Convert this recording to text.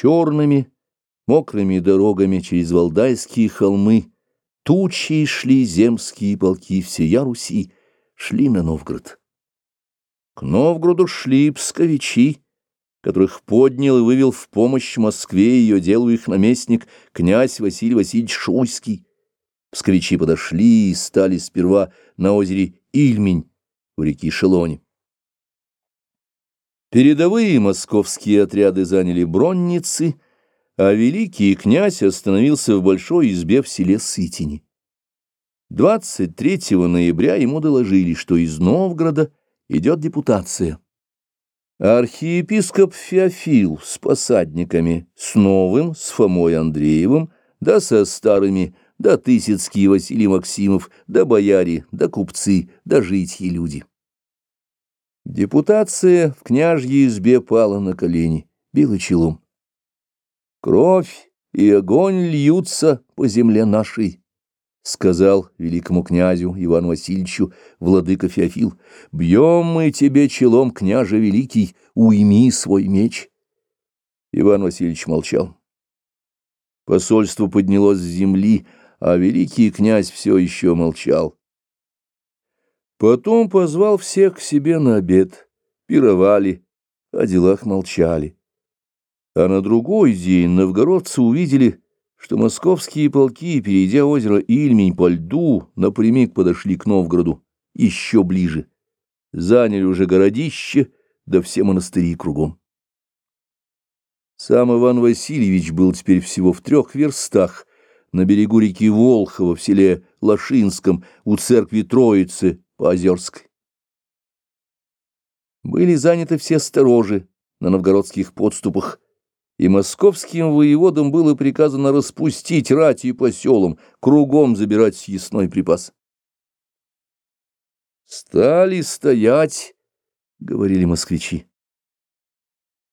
Черными, мокрыми дорогами через Валдайские холмы тучи шли земские полки всея Руси, шли на Новгород. К Новгороду шли псковичи, которых поднял и вывел в помощь Москве ее делу их наместник, князь Василий Васильевич Шуйский. Псковичи подошли и стали сперва на озере Ильмень у реки Шелони. Передовые московские отряды заняли Бронницы, а великий князь остановился в большой избе в селе Сытини. 23 ноября ему доложили, что из Новгорода идет депутация. Архиепископ Феофил с посадниками, с новым, с Фомой Андреевым, да со старыми, да Тысяцкий Василий Максимов, да бояре, да купцы, да житьи люди. Депутация в княжьей избе пала на колени, била челом. Кровь и огонь льются по земле нашей, сказал великому князю Ивану Васильевичу владыка Феофил, «Бьем мы тебе челом, княже великий, уйми свой меч». Иван Васильевич молчал. Посольство поднялось с земли, а великий князь все еще молчал. Потом позвал всех к себе на обед, пировали, о делах молчали. А на другой день новгородцы увидели что московские полки, перейдя озеро Ильмень по льду, напрямик подошли к Новгороду, еще ближе. Заняли уже городище, да все монастыри кругом. Сам Иван Васильевич был теперь всего в трех верстах, на берегу реки Волхова, в селе Лошинском, у церкви Троицы по Озерской. Были заняты все сторожи на новгородских подступах, и московским воеводам было приказано распустить рати по селам, кругом забирать съестной припас. «Стали стоять», — говорили москвичи.